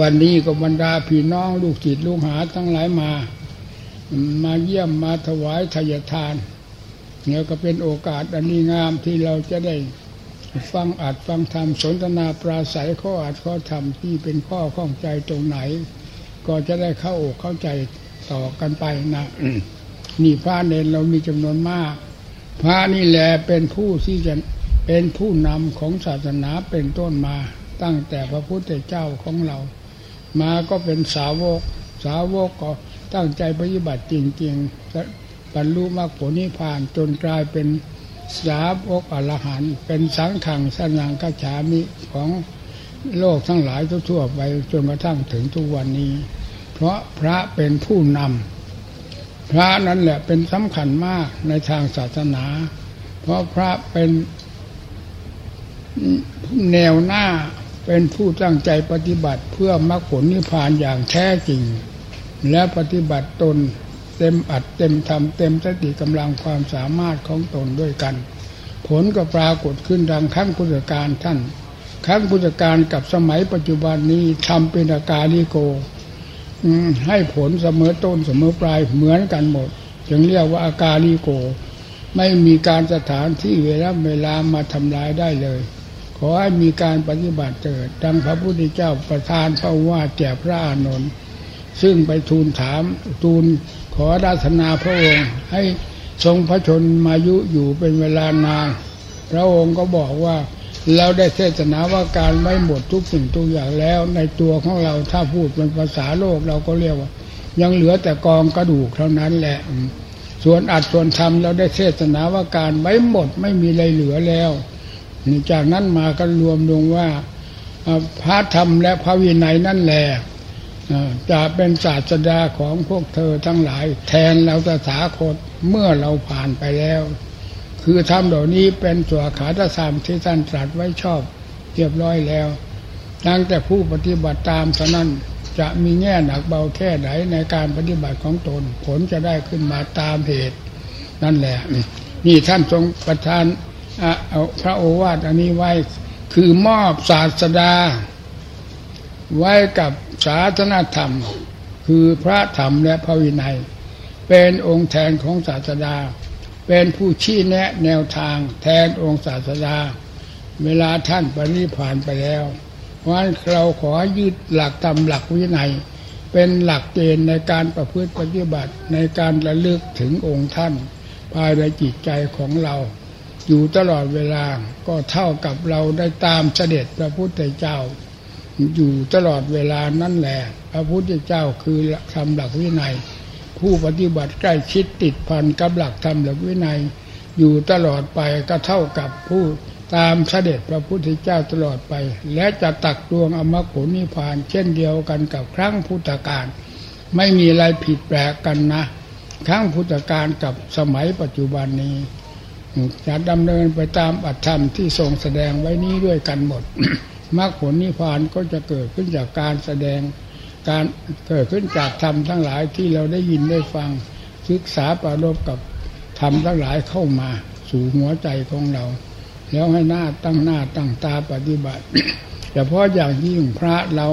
วันนี้ก็บรรดาพี่น้องลูกศิษย์ลูกหาทั้งหลายมา มาเยี่ยมมาถวายทายทานเนี่ยก็เป็นโอกาสอันนี้งามที่เราจะได้ฟังอัดฟังธรรมสนทนาปราศัยข้ออัดข้อธรรมที่เป็นข้อข้องใจตรงไหน ก็จะได้เข้าอกเข้าใจต่อกันไปนะนี่พระเนรเรามีจำนวนมาก พระนี่แหละเป็นผู้ที่จะเป็นผู้นำของศาสนาเป็นต้นมา ตั้งแต่พระพุทธเจ้าของเรา มาก็เป็นสาวก สาวกก็ตั้งใจปฏิบัติจริงๆบรรลุมรรคผลนิพพานจนกลายเป็นสาวกอรหันเป็นสังขังสนังกัจฉามิของโลกทั้งหลายทั่วไปจนกระทั่งถึงทุกวันนี้ เพราะพระเป็นผู้นำพระนั้นแหละเป็นสำคัญมากในทางศาสนา เพราะพระเป็นแนวหน้า เป็นผู้ตั้งใจปฏิบัติเพื่อมรรคผลนิพพานอย่างแท้จริง และปฏิบัติตนเต็มอัดเต็มทำเต็มสติกำลังความสามารถของตนด้วยกัน ผลก็ปรากฏขึ้นดังขั้งพุทธการท่านขั้งพุทธการกับสมัยปัจจุบันนี้ทำเป็นอาการลิโกให้ผลเสมอต้นเสมอปลายเหมือนกันหมด จึงเรียกว่าอาการลิโก ไม่มีการสถานที่เวลาเวลามาทำลายได้เลย อให้มีการปฏิบัติเกิดดังพระพุทธเจ้าประทานพระว่าแก่พระอานนท์ซึ่งไปทูลถามทูลขอราธนาพระองค์ให้ทรงพระชนมายุอยู่เป็นเวลานานพระองค์ก็บอกว่าเราได้เทศนาว่าการไม่หมดทุกสิ่งทุกอย่างแล้ว ในตัวของเราถ้าพูดเป็นภาษาโลกเราก็เรียกว่า ยังเหลือแต่กองกระดูกเท่านั้นแหละ ส่วนอัดส่วนทำเราได้เทศนาว่าการไม่หมดไม่มีอะไรเหลือแล้ว จากนั้นมาก็รวมลงว่าพระธรรมและพระวินัยนั่นแหละจะเป็นศาสดาของพวกเธอทั้งหลาย แทนเราตถาคตเมื่อเราผ่านไปแล้ว คือธรรมเหล่านี้เป็นตัวขาตสามที่ท่านตรัสไว้ชอบเรียบร้อยแล้วดังแต่ผู้ปฏิบัติตามเท่านั้นจะมีแง่หนักเบาแค่ไหนในการปฏิบัติของตน ผลจะได้ขึ้นมาตามเหตุ นั่นแหละ นี่ท่านทรงประทาน พระโอวาทอันนี้ไว้ คือมอบศาสดา ไว้กับศาสนธรรม คือพระธรรมและพระวินัย เป็นองค์แทนของศาสดา เป็นผู้ชี้แนะแนวทางแทนองค์ศาสดา เวลาท่านปริพานไปแล้วเพราะเราขอยึดหลักธรรมหลักวินัย เป็นหลักเกณฑ์ในการประพฤติปฏิบัติในการระลึกถึงองค์ท่าน ภายในจิตใจของเรา อยู่ตลอดเวลาก็เท่ากับเราได้ตามเสด็จพระพุทธเจ้า อยู่ตลอดเวลานั่นแหละ พระพุทธเจ้าคือทำหลักวินัย ผู้ปฏิบัติใกล้ชิดติดพันกับหลักธรรมหลักวินัย อยู่ตลอดไปก็เท่ากับผู้ตามเสด็จพระพุทธเจ้าตลอดไป และจะตักดวงอมรผลนิพพาน เช่นเดียวกันกับครั้งพุทธกาลไม่มีอะไรผิดแปลกกันนะ ครั้งพุทธกาลกับสมัยปัจจุบันนี้ จะดำเนินไปตามอัตธรรมที่ทรงแสดงไว้นี้ด้วยกันหมดมรรคผลนิพพานก็จะเกิดขึ้นจากการแสดงการเกิดขึ้นจากธรรมทั้งหลายที่เราได้ยินได้ฟังศึกษาประรบกับธรรมทั้งหลายเข้ามา สู่หัวใจของเรา แล้วให้หน้าตั้งหน้าตั้งตาปฏิบัติเฉพาะอย่างยิ่งพระเรา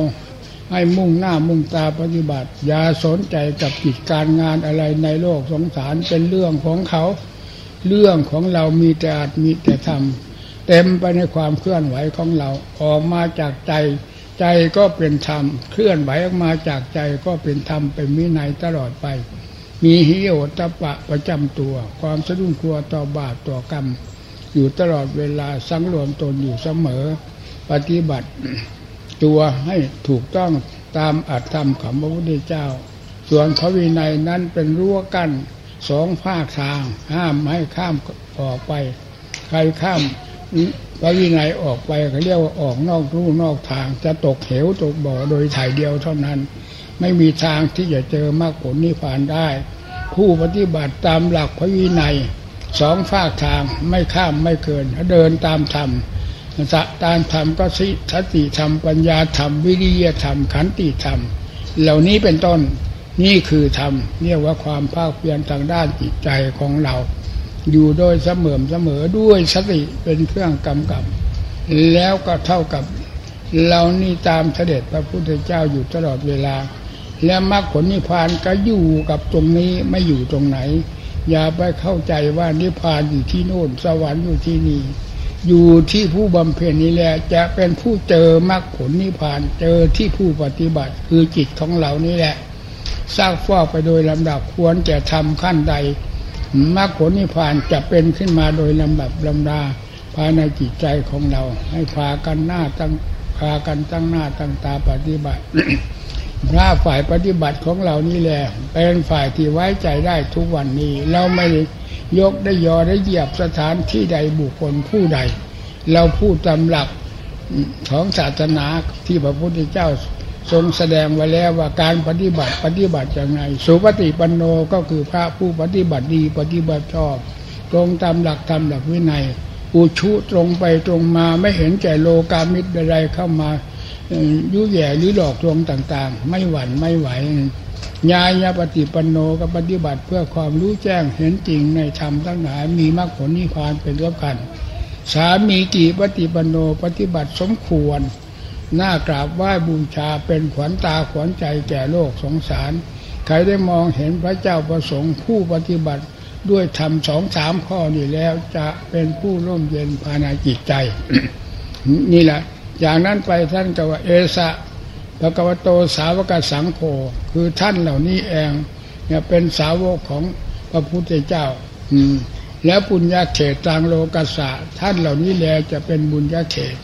ให้มุ่งหน้ามุ่งตาปฏิบัติ อย่าสนใจกับกิจการงานอะไรในโลกสงสารเป็นเรื่องของเขา เรื่องของเรามีแต่อาจมีแต่ทำเต็มไปในความเคลื่อนไหวของเราออกมาจากใจ ใจก็เป็นธรรมเคลื่อนไหวออกมาจากใจก็เป็นธรรมเป็นวินัยตลอดไป มีฮิโอตปะประจำตัว ความสะดุ้งกลัวต่อบาปต่อกรรม อยู่ตลอดเวลาสังรวมตนอยู่เสมอ ปฏิบัติตัวให้ถูกต้องตามอัตธรรมของพระพุทธเจ้า ส่วนพระวินัยนั้นเป็นรั้วกั้น สองภาคทาง ห้ามให้ข้ามออกไป ใครข้ามพระวินัยออกไปเขาเรียกว่าออกนอกรูนอกทาง จะตกเหวตกบ่อโดยถ่ายเดียวเท่านั้น ไม่มีทางที่จะเจอมรรคผลนิพพานได้ ผู้ปฏิบัติตามหลักพระวินัยสองภาคทางไม่ข้ามไม่เกินเดินตามธรรมสะตามธรรมก็สิทติธรรม ปัญญาธรรม วิริยธรรม ขันติธรรม เหล่านี้เป็นต้น นี่คือธรรมเรียกว่าความภาคเพียรทางด้านจิตใจของเรา อยู่โดยเสมอเสมอด้วยสติเป็นเครื่องกำกับ แล้วก็เท่ากับเรานี่ตามเสด็จพระพุทธเจ้าอยู่ตลอดเวลา และมรรคผลนิพพานก็อยู่กับตรงนี้ไม่อยู่ตรงไหน อย่าไปเข้าใจว่านิพพานอยู่ที่โน่นสวรรค์อยู่ที่นี่อยู่ที่ผู้บำเพ็ญนี้แหละจะเป็นผู้เจอมรรคผลนิพพานเจอที่ผู้ปฏิบัติคือจิตของเรานี่แหละ สร้างฟอกไปโดยลำดับควรจะทำขั้นใดมรรคผลนิพพานจะเป็นขึ้นมาโดยลำดับลำดาภายในจิตใจของเรา ให้พากันหน้าตั้งพากันตั้งหน้าตั้งตาปฏิบัติพระฝ่ายปฏิบัติของเรานี่แหละเป็นฝ่ายที่ไว้ใจได้ทุกวันนี้ เราไม่ยกได้ยอได้เหยียบสถานที่ใดบุคคลผู้ใด เราพูดตามหลักของศาสนาที่พระพุทธเจ้า ทรงแสดงไว้แล้วว่าการปฏิบัติปฏิบัติอย่างไรสุปฏิปันโนก็คือพระผู้ปฏิบัติดีปฏิบัติชอบ ตรงตามหลักธรรมหลักวินัย อุชุตรงไปตรงมาไม่เห็นแก่โลกามิตรใดเข้ามายุ่ยแย่หรือหลอกลวงต่างๆ ไม่หวั่นไม่ไหวญาญาปฏิปันโนก็ปฏิบัติเพื่อความรู้แจ้งเห็นจริงในธรรมทั้งหลายมีมรรคผลนิพพานเป็นรับกันสามีกี่ปฏิปันโนปฏิบัติสมควร หน้ากราบไหว้บูชาเป็นขวัญตาขวัญใจแก่โลกสงสาร ใครได้มองเห็นพระเจ้าประสงค์ผู้ปฏิบัติด้วยธรรมสองสามข้อนี้แล้วจะเป็นผู้ร่มเย็นภายในจิตใจ นี่แหละ อย่างนั้นไปท่านก็ว่าเอสะพระกวโตสาวกสังโฆคือท่านเหล่านี้เองเนี่ยเป็นสาวกของพระพุทธเจ้า อืม แล้วปุญญาเขตตังโลกัสสะท่านเหล่านี้แลจะเป็นบุญญาเขต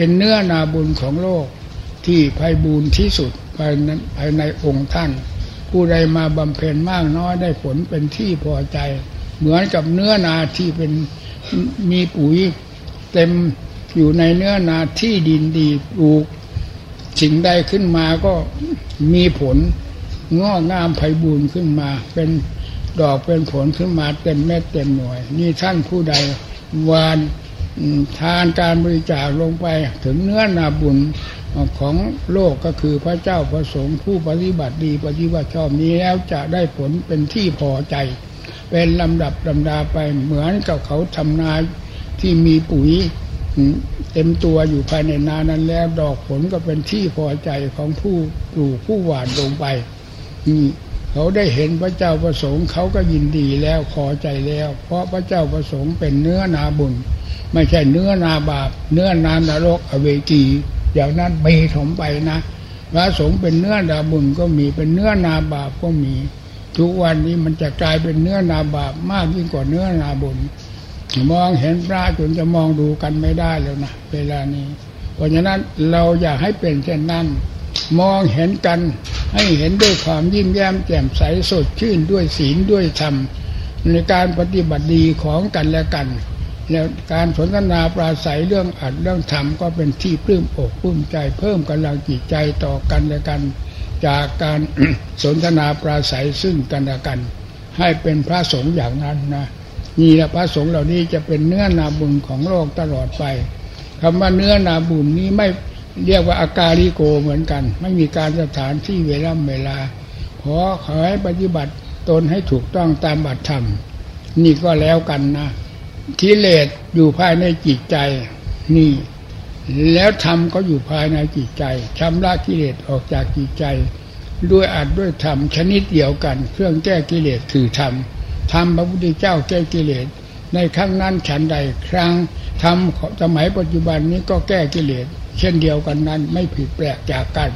เป็นเนื้อนาบุญของโลกที่ไพบูรณ์ที่สุดภายในภายในองค์ท่าน ผู้ใดมาบำเพ็ญมากน้อยได้ผลเป็นที่พอใจ เหมือนกับเนื้อนาที่เป็นมีปุ๋ยเต็มอยู่ในเนื้อนาที่ดินดีปลูกสิ่งใดขึ้นมาก็มีผลงอกงามไพบูรณ์ขึ้นมา เป็นดอกเป็นผลขึ้นมาเต็มเม็ดเต็มหน่วย นี่ท่านผู้ใดวาน ทานการบริจาคลงไปถึงเนื้อนาบุญของโลกก็คือพระเจ้าประสงค์ผู้ปฏิบัติดีปฏิบัติชอบนี้แล้วจะได้ผลเป็นที่พอใจ เป็นลำดับลำดาไปเหมือนกับเขาทำนาที่มีปุ๋ยเต็มตัวอยู่ภายในนานั้นแล้วดอกผลก็เป็นที่พอใจของผู้ปลูกผู้หว่านลงไปนี่ เขาได้เห็นพระเจ้าประสงค์เขาก็ยินดีแล้วพอใจแล้ว เพราะพระเจ้าประสงค์เป็นเนื้อนาบุญ ไม่ใช่เนื้อนาบาป เนื้อนานรกอเวกีอย่างนั้นมีถมไปนะพระสงฆ์เป็นเนื้อนาบุญก็มีเป็นเนื้อนาบาปก็มี ทุกวันนี้มันจะกลายเป็นเนื้อนาบาปมากยิ่งกว่าเนื้อนาบุญมองเห็นพระจนจะมองดูกันไม่ได้แล้วนะเวลานี้ เพราะฉะนั้นเราอยากให้เป็นเช่นนั้น มองเห็นกันให้เห็นด้วยความยิ้มแย้มแจ่มใสสดชื่นด้วยศีลด้วยธรรม ในการปฏิบัติดีของกันและกัน แล้วการสนทนาปราศัยเรื่องอัดเรื่องธรรมก็เป็นที่ปลื้มอกปลื้มใจเพิ่มกำลังจิตใจต่อกันและกัน จากการสนทนาปราศัยซึ่งกันและกัน ให้เป็นพระสงฆ์อย่างนั้นนะนี่แหละพระสงฆ์เหล่านี้จะเป็นเนื้อนาบุญของโลกตลอดไปคำว่าเนื้อนาบุญนี้ไม่ เรียกว่าอาการิโกเหมือนกัน ไม่มีการสถานที่เวลาเวลา ขอขอให้ปฏิบัติตนให้ถูกต้องตามบัตรธรรม นี่ก็แล้วกันนะกิเลสอยู่ภายในจิตใจ นี่ แล้วธรรมก็อยู่ภายในจิตใจชำระกิเลสออกจากจิตใจ ด้วยอัดด้วยธรรมชนิดเดียวกัน เครื่องแก้กิเลสคือธรรมทำพระพุทธเจ้าแก้กิเลสในครั้งนั้นฉันใดครั้งทำสมัยปัจจุบันนี้ก็แก้กิเลสเช่นเดียวกันนั้น ไม่ผิดแปลกจากกัน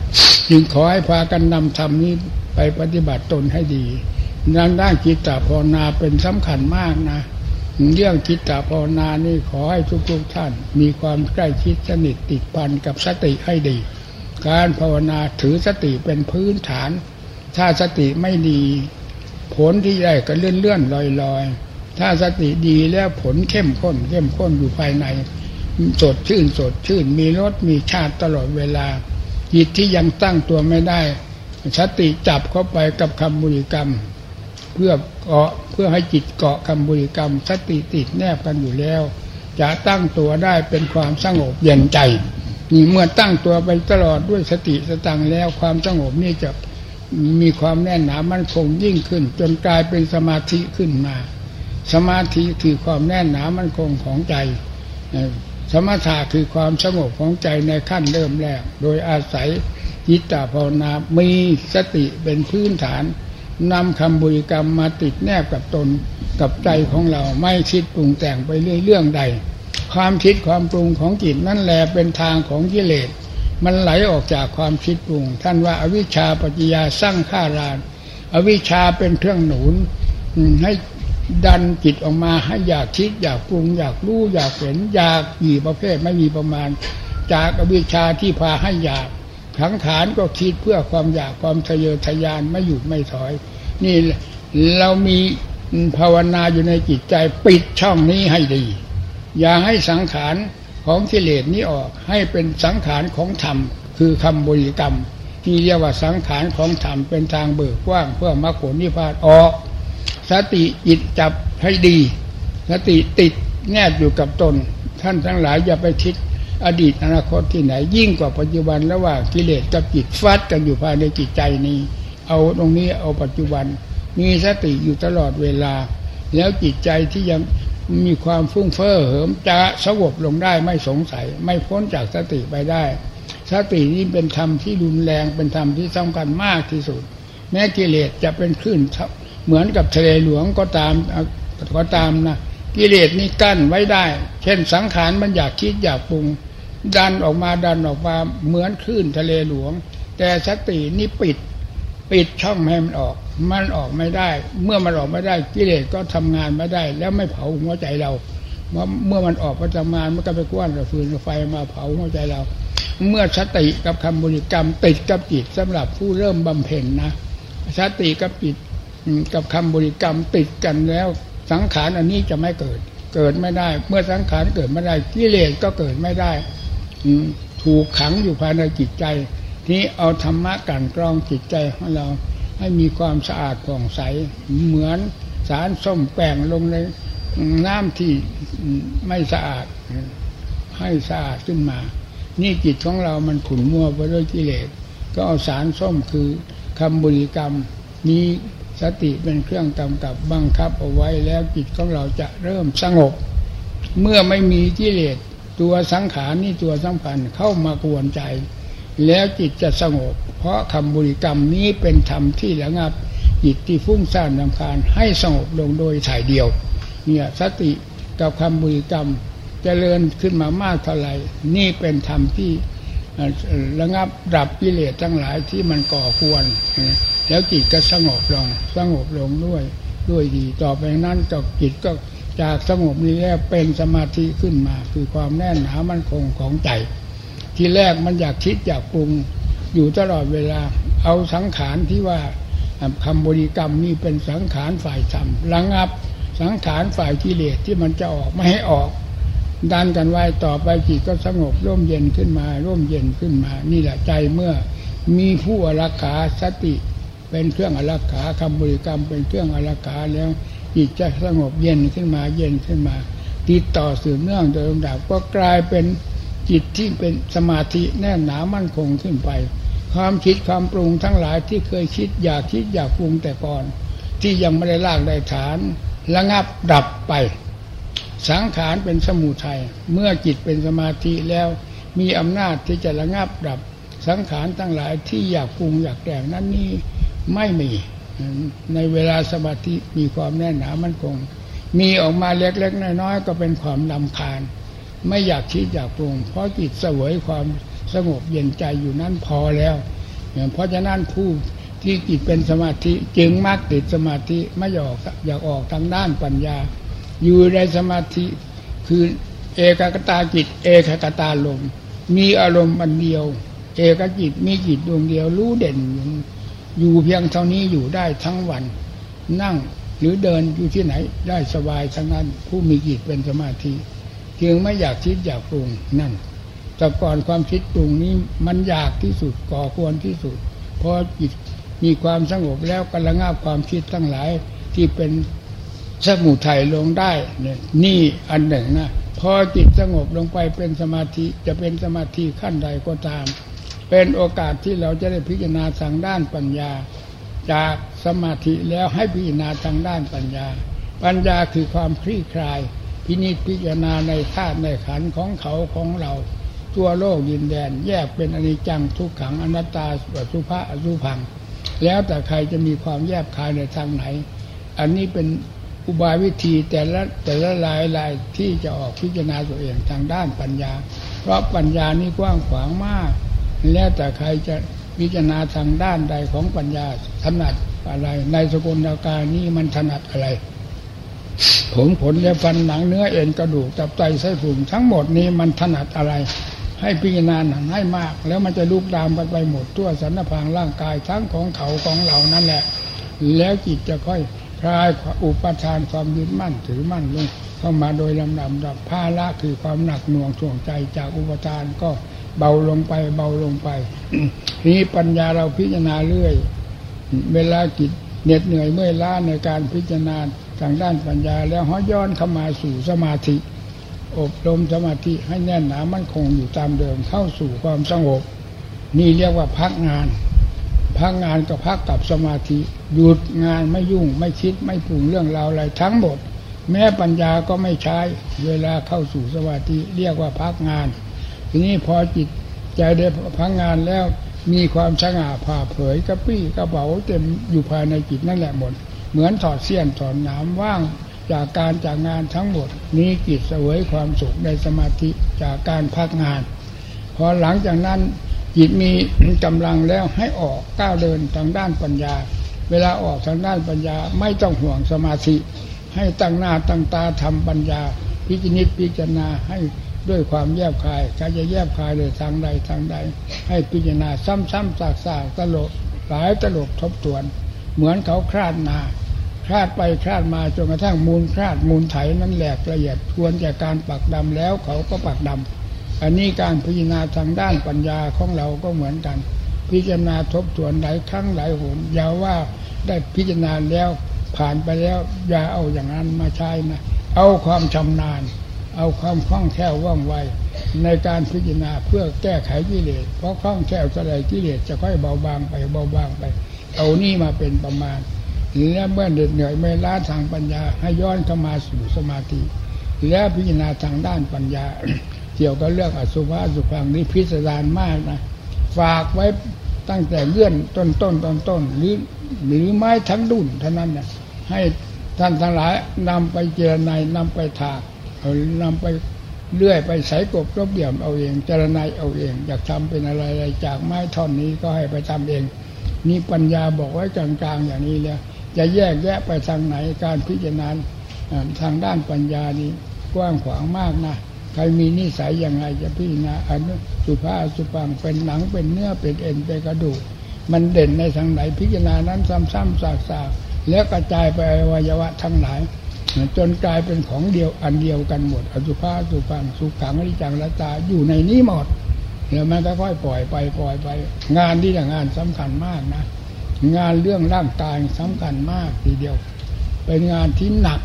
จึงขอให้พากันนำธรรมนี้ไปปฏิบัติตนให้ดีด้านด้านจิตตภาวนาเป็นสำคัญมากนะ เรื่องจิตตภาวนานี่ขอให้ทุกๆทท่าน มีความใกล้ชิดสนิทติดพันกับสติให้ดี การภาวนาถือสติเป็นพื้นฐาน ถ้าสติไม่ดี ผลที่ได้ก็เลื่อนเลื่อยลอยถ้าสติดีแล้วผลเข้มข้นเข้มข้นอยู่ภายใน สดชื่นสดชื่น มีรสมีชาติตลอดเวลา จิตที่ยังตั้งตัวไม่ได้สติจับเข้าไปกับคำบุริกรรม เพื่อเกาะเพื่อให้จิตเกาะคำบุริกรรม สติติดแนบกันอยู่แล้ว จะตั้งตัวได้เป็นความสงบเย็นใจนี่เมื่อตั้งตัวไปตลอดด้วยสติสตังแล้วความสงบนี่จะมีความแน่นหนามั่นคงยิ่งขึ้น จนกลายเป็นสมาธิขึ้นมา สมาธิคือความแน่นหนามั่นคงของใจ สมถะคือความสงบของใจในขั้นเริ่มแรก โดยอาศัยจิตตภาวนา มีสติเป็นพื้นฐานนำคำบุญกรรมมาติดแนบกับตนกับใจของเราไม่คิดปรุงแต่งไปเรื่อยเรื่องใด ความคิดความปรุงของจิตนั่นแหละเป็นทางของกิเลส มันไหลออกจากความคิดปรุง ท่านว่าอาวิชชาปัจจยาสร้างข้ารานอวิชชาเป็นเครื่องหนุนให้ ดันจิตออกมาให้อยากคิดอยากปรุงอยากรู้อยากเห็นอยากกี่ประเภทไม่มีประมาณ จากอวิชชาที่พาให้อยากขังขานก็คิดเพื่อความอยากความทะเยอทะยานไม่หยุดไม่ถอย นี่เรามีภาวนาอยู่ในจิตใจปิดช่องนี้ให้ดี อย่าให้สังขารของกิเลสนี้ออกให้เป็นสังขารของธรรม คือคำบริกรรม ที่เรียกว่าสังขารของธรรมเป็นทางเบิกกว้างเพื่อมรรคผลนิพพานออก สติจิตจับให้ดี สติติดแนบอยู่กับตน ท่านทั้งหลายอย่าไปคิดอดีตอนาคตที่ไหน ยิ่งกว่าปัจจุบันแล้วว่ากิเลสกับจิตฟัดกันอยู่ภายในจิตใจนี้ เอาตรงนี้เอาปัจจุบัน มีสติอยู่ตลอดเวลา แล้วจิตใจที่ยังมีความฟุ้งเฟ้อเหิมจะสงบลงได้ไม่สงสัย ไม่พ้นจากสติไปได้ สตินี้เป็นธรรมที่รุนแรงเป็นธรรมที่สำคัญมากที่สุด แม้กิเลสจะเป็นคลื่น เหมือนกับทะเลหลวงก็ตามก็ตามนะกิเลสนี่กั้นไว้ได้ เช่นสังขารมันอยากคิดอยากปรุง ดันออกมาดันออกมาเหมือนคลื่นทะเลหลวง แต่สตินี่ปิดปิดช่องให้มันออก มันออกไม่ได้ เมื่อมันออกไม่ได้กิเลสก็ทำงานไม่ได้ แล้วไม่เผาหัวใจเรา เมื่อมันออกประจำงานมันก็ไปกว้านกับฟืนกับไฟมาเผาหัวใจเรา เมื่อสติกับคำบริกรรมติดกับจิตสำหรับผู้เริ่มบำเพ็ญนะสติกับจิต กับคำบริกรรมติดกันแล้ว สังขารอันนี้จะไม่เกิด เกิดไม่ได้ เมื่อสังขารเกิดไม่ได้กิเลสก็เกิดไม่ได้ถูกขังอยู่ภายในจิตใจ ที่เอาธรรมะกันกรองจิตใจของเรา ให้มีความสะอาดผ่องใสเหมือนสารส้มแป้งลงในน้ำที่ไม่สะอาด ให้สะอาดขึ้นมา นี่จิตของเรามันขุ่นมัวไปด้วยกิเลสก็เอาสารส้มคือคำบริกรรมนี้ สติเป็นเครื่องกำกับบังคับเอาไว้แล้วจิตของเราจะเริ่มสงบ เมื่อไม่มีกิเลสตัวสังขารนี่ตัวสำคัญเข้ามากวนใจ แล้วจิตจะสงบ เพราะคำบริกรรมนี้เป็นธรรมที่ระงับจิตที่ฟุ้งซ่านลำคาญให้สงบลงโดยถ่ายเดียว เนี่ยสติกับคำบริกรรมจเจริญขึ้นมามากเท่าไหร่นี่เป็นธรรมที่ระงับดับกิเลสทั้งหลายที่มันก่อควร แล้วจิตก็สงบลงสงบลงด้วย ด้วยดี ต่อไปนั้นกับจิตก็จากสงบนี้แล้วเป็นสมาธิขึ้นมา คือความแน่นหนามั่นคงของใจ ที่แรกมันอยากคิดอยากปรุงอยู่ตลอดเวลา เอาสังขารที่ว่าคำบริกรรมนี่เป็นสังขารฝ่ายธรรมระงับสังขารฝ่ายกิเลสที่มันจะออกไม่ให้ออกดันกันไว้ต่อไปจิตก็สงบร่มเย็นขึ้นมา ร่มเย็นขึ้นมา นี่แหละใจเมื่อมีผู้อรักขาสติ เป็นเครื่องอรักขาคำบริกรรมเป็นเครื่องอรักขาแล้วจิตจะสงบเย็นขึ้นมาเย็นขึ้นมาติดต่อสืบเนื่องโดยลำดับก็กลายเป็นจิตที่เป็นสมาธิแน่นหนามั่นคงขึ้นไป ความคิดความปรุงทั้งหลายที่เคยคิดอยากคิดอยากปรุงแต่ก่อน ที่ยังไม่ได้ลากได้ฐานระงับดับไป สังขารเป็นสมุทัยเมื่อจิตเป็นสมาธิแล้วมีอำนาจที่จะระงับดับ สังขารทั้งหลายที่อยากปรุงอยากแต่งนั้นนี่ ไม่มี ในเวลาสมาธิมีความแน่นหนามันคง มีออกมาเล็กๆน้อยๆก็เป็นความลำคาญ ไม่อยากคิดอยากปรุง เพราะจิตเสวยความสงบเย็นใจอยู่นั้นพอแล้วเพราะฉะนั้นผู้ที่จิตเป็นสมาธิจึงมักติดสมาธิไม่อยากอยากออกทางด้านปัญญา อยู่ในสมาธิคือเอกกตาจิต เอกกตาลมมีอารมณ์อันเดียว เอกจิตมีจิตดวงเดียวรู้เด่นอยู่ อยู่เพียงเท่านี้อยู่ได้ทั้งวัน นั่งหรือเดินอยู่ที่ไหนได้สบายทั้งนั้น ผู้มีจิตเป็นสมาธิเพียงไม่อยากคิดอยากปรุงนั่นแต่ก่อนความคิดปรุงนี้มันอยากที่สุดก่อควรที่สุดพอจิตมีความสงบแล้วก็ระงับความคิดทั้งหลายที่เป็นสมุทัยลงได้เนี่ยนี่อันหนึ่งนะพอจิตสงบลงไปเป็นสมาธิจะเป็นสมาธิขั้นใดก็ตาม เป็นโอกาสที่เราจะได้พิจารณาทางด้านปัญญา จากสมาธิแล้วให้พิจารณาทางด้านปัญญา ปัญญาคือความคลี่คลาย พินิจพิจารณาในธาตุในขันของเขาของเราทั่วโลกดินแดน แยกเป็นอนิจจังทุกขังอนัตตาสุภาอสุพัง แล้วแต่ใครจะมีความแยบคายในทางไหน อันนี้เป็นอุบายวิธีแต่ละแต่ละลายลายที่จะออกพิจารณาตัวเองทางด้านปัญญา เพราะปัญญานี้กว้างขวางมาก แล้วแต่ใครจะพิจารณาทางด้านใดของปัญญาถนัดอะไร ในสกุลดาการนี้มันถนัดอะไร ผมขนเล็บฟันหนังเนื้อเอ็นกระดูกตับไตไส้พุงทั้งหมดนี้มันถนัดอะไร ให้พิจารณาให้มาก แล้วมันจะลุกดามไปไปหมดทั่วสันนพางร่างกายทั้งของเขาของเรานั่นแหละ แล้วจิตจะค่อยคลายอุปทานความยึดมั่นถือมั่นลงเข้ามาโดยลำดับดับภาระคือความหนักหน่วงท่วงใจจากอุปทานก็ เบาลงไปเบาลงไปนี้ปัญญาเราพิจารณาเรื่อย เวลาจิตเหน็ดเหนื่อยเมื่อยล้าในการพิจารณาทางด้านปัญญาแล้วห้อย้อนเข้ามาสู่สมาธิ อบรมสมาธิให้แน่นหนามั่นคงอยู่ตามเดิมเข้าสู่ความสงบ นี่เรียกว่าพักงาน พักงานกับพักกับสมาธิหยุดงานไม่ยุ่งไม่คิดไม่ปรุงเรื่องราวอะไรทั้งหมด แม้ปัญญาก็ไม่ใช้ เวลาเข้าสู่สมาธิเรียกว่าพักงาน ทีนี้พอจิตใจได้พักงานแล้วมีความสง่าผ่าเผยกระปี้กระเป๋าเต็มอยู่ภายในจิตนั่นแหละหมด เหมือนถอดเสี้ยนถอดหนามว่างจากการจากงานทั้งหมด นี้จิตเสวยความสุขในสมาธิจากการพักงาน พอหลังจากนั้นจิตมีกำลังแล้วให้ออกก้าวเดินทางด้านปัญญา เวลาออกทางด้านปัญญาไม่ต้องห่วงสมาธิ ให้ตั้งหน้าตั้งตาทำปัญญา พิจิตพิจารณาให้ ด้วยความแยบคายใครจะแยบคายเลยทางใดทางใด ให้พิจารณาซ้ำๆซากๆตลกหลายตลกทบทวน เหมือนเขาคลาดนาคลาดไปคลาดมาจนกระทั่งมูลคลาดมูลไถนั้นแหลกละเอียดควรจากการปักดำแล้วเขาก็ปักดำอันนี้การพิจารณาทางด้านปัญญาของเราก็เหมือนกัน พิจารณาทบทวนหลายครั้งหลายหนอย่าว่าได้พิจารณาแล้วผ่านไปแล้วอย่าเอาอย่างนั้นมาใช้นะเอาความชำนาญ เอาความคล่องแคล่วว่องไวในการพิจารณาเพื่อแก้ไขกิเลสเพราะคล่องแคล่วจะไรกิเลสจะค่อยเบาบางไปเบาบางไป เอานี่มาเป็นประมาณแล้วเมื่อเด็ดเหนื่อยไม่ล้าทางปัญญาให้ย้อนเข้ามาสู่สมาธิ แล้วพิจารณาทางด้านปัญญา เกี่ยวกับเรื่องอสุภะสุพังนี่พิสดารมากนะฝากไว้ตั้งแต่เลื่อนต้นต้นต้นต้นหรือหรือไม้ทั้งดุนเท่านั้นเนี่ยให้ท่านทั้งหลายนำไปเจรนายนำไปถาก เอานำไปเลื่อยไปใส่กบรบเดี่ยมเอาเองจรนายเอาเอง อยากทำเป็นอะไรอะไรจากไม้ท่อนนี้ก็ให้ไปทำเอง นี่ปัญญาบอกไว้กลางๆอย่างนี้แล้วจะแยกแยะไปทางไหนการพิจารณาทางด้านปัญญานี้กว้างขวางมากนะใครมีนิสัยยังไงจะพิจารณาอนุสุภาสุปังเป็นหนังเป็นเนื้อเป็นเอ็นเป็นกระดูก มันเด่นในทางไหนพิจารณานั้นซ้ำๆซากๆแล้วกระจายไปอวัยวะทั้งหลาย จนกลายเป็นของเดียวอันเดียวกันหมด อสุภาสุฟังสุขังอริจังละตาอยู่ในนี้หมดแล้วมันก็ค่อยปล่อยไปปล่อยไป งานที่งานสำคัญมากนะ งานเรื่องร่างกายสำคัญมากทีเดียว เป็นงานที่หนัก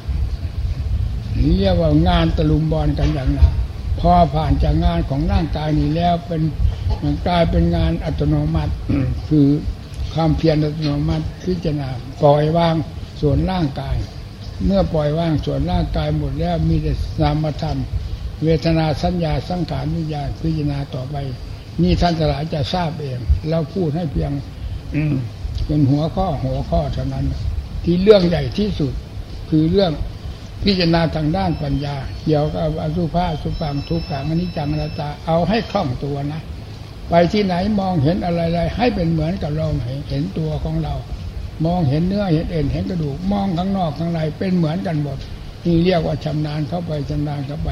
เรียกว่างานตะลุมบอลกันอย่างหนักพอผ่านจากงานของร่างกายนี้แล้วเป็นมันกลายเป็นงานอัตโนมัติ คือความเพียรอัตโนมัติพิจารณาปล่อยวางส่วนร่างกาย เมื่อปล่อยว่างส่วนร่างกายหมดแล้วมีแต่นามธรรม เวทนาสัญญาสังขารวิญญาณพิจารณาต่อไป นี่ท่านจะหลายจะทราบเองเราพูดให้เพียงอืเป็นหัวข้อหัวข้อเท่านั้น ที่เรื่องใหญ่ที่สุดคือเรื่องพิจารณาทางด้านปัญญา เกี่ยวกับอสุภาสุปังทุกขังอนิจจังนัตตาเอาให้คล่องตัวนะ ไปที่ไหนมองเห็นอะไรๆให้เป็นเหมือนกับเราเห็นตัวของเรา มองเห็นเนื้อเห็นเอ็นเห็นกระดูกมองข้างนอกข้างในเป็นเหมือนกันหมดนี่เรียกว่าชำนาญเข้าไปชำนาญเข้าไป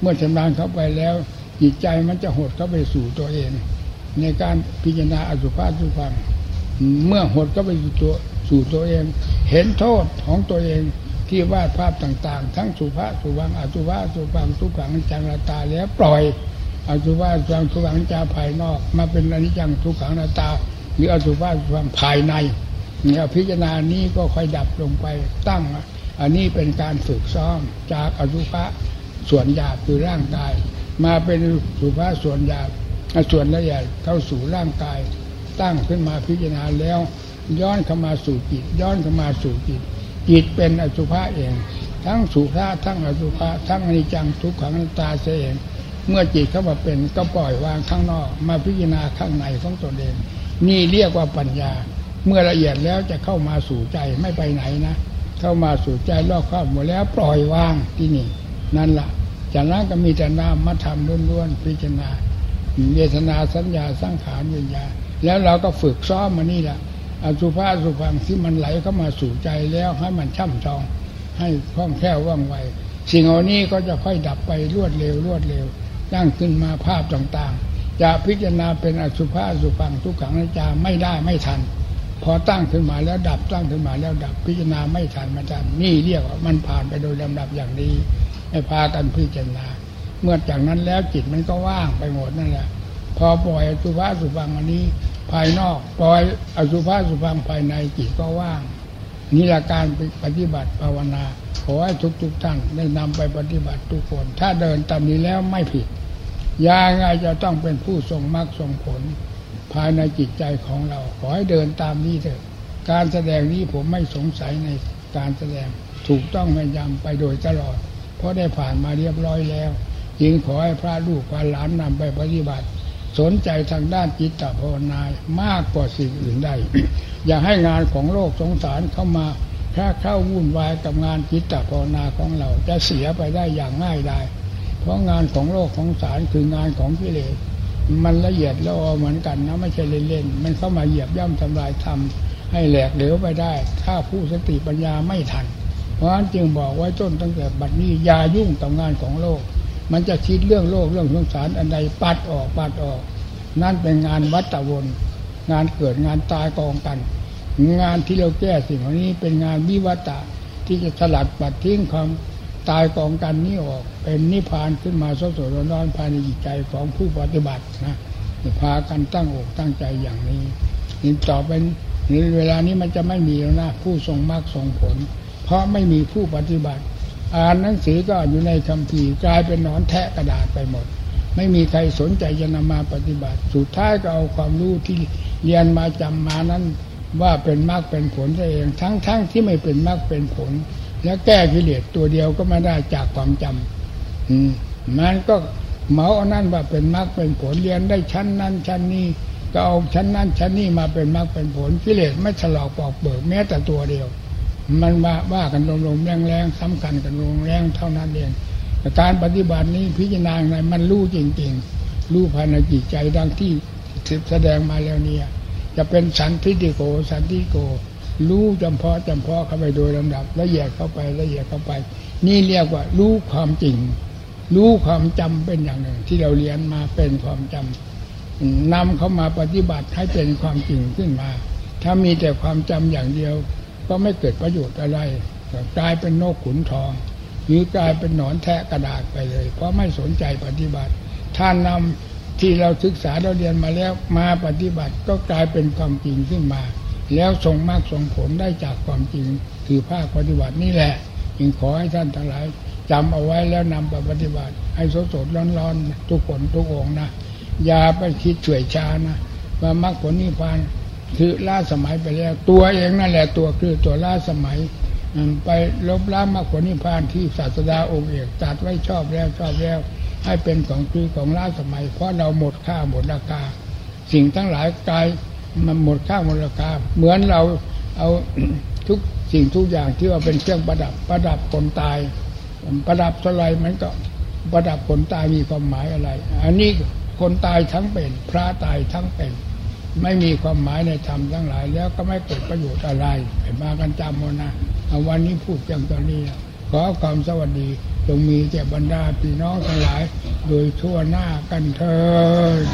เมื่อชำนาญเข้าไปแล้ว จิตใจมันจะหดเข้าไปสู่ตัวเอง ในการพิจารณาอสุภะสุพังเมื่อหดเข้าไปสู่ตัวสู่ตัวเอง เห็นโทษของตัวเองที่วาดภาพต่างๆ ทั้งสุภาสุวังอสุภาสุพังทุกขังจังรตาแล้วปล่อยอสุภาสุพังทุกขังจาภายนอก มาเป็นอนิจจังทุกขังนาตา หรืออสุภาสุพังภายใน เนี่ยพิจารณานี้ก็ค่อยดับลงไปตั้ง อันนี้เป็นการฝึกซ้อมจากอสุภะส่วนหยาบคือร่างกาย มาเป็นสุภาษส่วนหยาบส่วนละเอียดเข้าสู่ร่างกาย ตั้งขึ้นมาพิจารณาแล้ว ย้อนเข้ามาสู่จิตย้อนเข้ามาสู่จิตจิตเป็นอสุภะเอง ทั้งสุภาทั้งอสุภาทั้งอนิจจังทุกขังตาเสียเองเมื่อจิตเข้ามาเป็นก็ปล่อยวางข้างนอก มาพิจารณาข้างในของตนเอง นี่เรียกว่าปัญญา เมื่อละเอียดแล้วจะเข้ามาสู่ใจไม่ไปไหนนะ เข้ามาสู่ใจรอบครอบหมดแล้วปล่อยวางที่นี่ นั่นละ่ะจากนั้นก็มีแต่นามมาทำล้วนๆพิจารณาเวทนาสัญญาสังขารวิญญาแล้วเราก็ฝึกซ้อมมานี่แหละอสุภาสุพังที่มันไหลเข้ามาสู่ใจแล้วให้มันช่ำชอง ให้คล่องแคล่วว่องไวสิ่งเหล่านี้ก็จะค่อยดับไปรวดเร็วรวดเร็วตั้งขึ้นมาภาพต่างๆ จะพิจารณาเป็นอสุภาสุพังทุกขังนิจาไม่ได้ไม่ทัน พอตั้งขึ้นมาแล้วดับตั้งขึ้นมาแล้วดับพิจารณาไม่ทันมาทันนี่เรียกว่ามันผ่านไปโดยลำดับอย่างนี้ให้พากันพิจารณา เมื่อจากนั้นแล้วจิตมันก็ว่างไปหมดนั่นแหละ พอปล่อยอสุภาสุพังอันนี้ ภายนอกปล่อยอสุภาสุพังภายในจิตก็ว่างนี่ละการปฏิบัติภาวนาขอให้ทุกๆทท่านได้นำไปปฏิบัติทุกคน ถ้าเดินตามนี้แล้วไม่ผิดยังไงจะต้องเป็นผู้ทรงมรรคทรงผล ภายในจิตใจของเรา ขอให้เดินตามนี้เถอะ การแสดงนี้ผมไม่สงสัยในการแสดงถูกต้องไม่ยำไปโดยตลอด เพราะได้ผ่านมาเรียบร้อยแล้วยิงขอให้พระลูกพระหลานนำไปปฏิบัติ สนใจทางด้านจิตตภาวนามากกว่าสิ่งอื่นใดอย่าให้งานของโลกสงสารเข้ามาถ้าเข้าวุ่นวายกับงานจิตตภาวนาของเราจะเสียไปได้อย่างง่ายได้เพราะงานของโลกของสารคืองานของกิเลส มันละเอียดละออเหมือนกันนะไม่ใช่เล่นๆมันเข้ามาเหยียบย่ำทำลายทำให้แหลกเหลวไปได้ ถ้าผู้สติปัญญาไม่ทัน เพราะฉะนั้นจึงบอกไว้ต้นตั้งแต่บัดนี้อย่ายุ่งกับงานของโลก มันจะคิดเรื่องโลกเรื่องสงสารอันใดปัดออกปัดออก นั่นเป็นงานวัตวนงานเกิดงานตายกองกัน งานที่เราแก้สิ่งเหล่านี้เป็นงานวิวัตะที่จะสลัดปัดทิ้งความ ตายกองกันนี้ออกเป็นนิพพานขึ้นมาสดสดร้อนภายในจิตใจของผู้ปฏิบัตินะพากันตั้งอกตั้งใจอย่างนี้นี่ต่อเป็นเวลานี้มันจะไม่มีแล้วนะผู้ทรงมรรคทรงผล เพราะไม่มีผู้ปฏิบัติ อ่านหนังสือก็อยู่ในคำพีกลายเป็นนอนแทะกระดาษไปหมด ไม่มีใครสนใจจะนำมาปฏิบัติ สุดท้ายก็เอาความรู้ที่เรียนมาจำมานั้นว่าเป็นมรรคเป็นผลเอง ทั้งๆทที่ไม่เป็นมรรคเป็นผล แล้วแก้กิเลสตัวเดียวก็ไม่ได้จากความจำอืมมันก็เหมาเอานั่นว่าเป็นมรรคเป็นผลเรียนได้ชั้นนั้นชั้นนี้ก็เอาชั้นนั้นชั้นนี้มาเป็นมรรคเป็นผลกิเลสไม่ฉลอกปอกเบิกแม้แต่ตัวเดียว มันว่าว่ากันลงๆแรงๆสำคัญกันลงแรงเท่านั้นเองการปฏิบัตินี้พิจารณาอะไรมันรู้จริงๆ รู้ภายในจิตใจดังที่แสดงมาแล้วเนี่ย จะเป็นสันทิติโกสันติโก รู้จำเพาะจำเพาะเข้าไปโดยลำดับละเอียดเข้าไปละเอียดเข้าไป นี่เรียกว่า รู้ความจริง รู้ความจำเป็นอย่างหนึ่ง ที่เราเรียนมาเป็นความจำนำเข้ามาปฏิบัติให้เป็นความจริงขึ้นมา ถ้ามีแต่ความจำอย่างเดียว ก็ไม่เกิดประโยชน์อะไรกลายเป็นนกขุนทอง หรือกลายเป็นหนอนแทะกระดาษไปเลย เพราะไม่สนใจปฏิบัติถ้านำที่เราศึกษาเราเรียนมาแล้วมาปฏิบัติก็กลายเป็นความจริงขึ้นมา แล้วส่งมากส่งผลได้จากความจริงคือภาคปฏิบัตินี่แหละ จึงขอให้ท่านทั้งหลายจำเอาไว้แล้วนำไปปฏิบัติ ให้สดสดร้อนๆ ทุกคนทุกองนะ อย่าไปคิดเฉยชานะว่ามรรคผลนิพพานคือล่าสมัยไปแล้ว ตัวเองนั่นแหละตัวคือตัวล่าสมัยไปลบล้างมรรคผลนิพพานที่ศาสดาองค์เอกจัดไว้ชอบแล้วชอบแล้ว ให้เป็นของคือของล่าสมัย เพราะเราหมดค่าหมดราคา สิ่งทั้งหลายกาย มันหมดค่าหมดราคา เหมือนเราเอาทุกสิ่งทุกอย่างที่ว่าเป็นเครื่องประดับประดับคนตาย ประดับเท่าไรมันก็ประดับคนตายมีความหมายอะไร อันนี้คนตายทั้งเป็น พระตายทั้งเป็น ไม่มีความหมายในธรรมทั้งหลาย แล้วก็ไม่เกิดประโยชน์อะไรไปมากันจำมนะวันนี้พูดเพียงตอนนี้ขอความสวัสดีจงมีแก่บรรดาพี่น้องทั้งหลาย โดยทั่วหน้ากันเถิด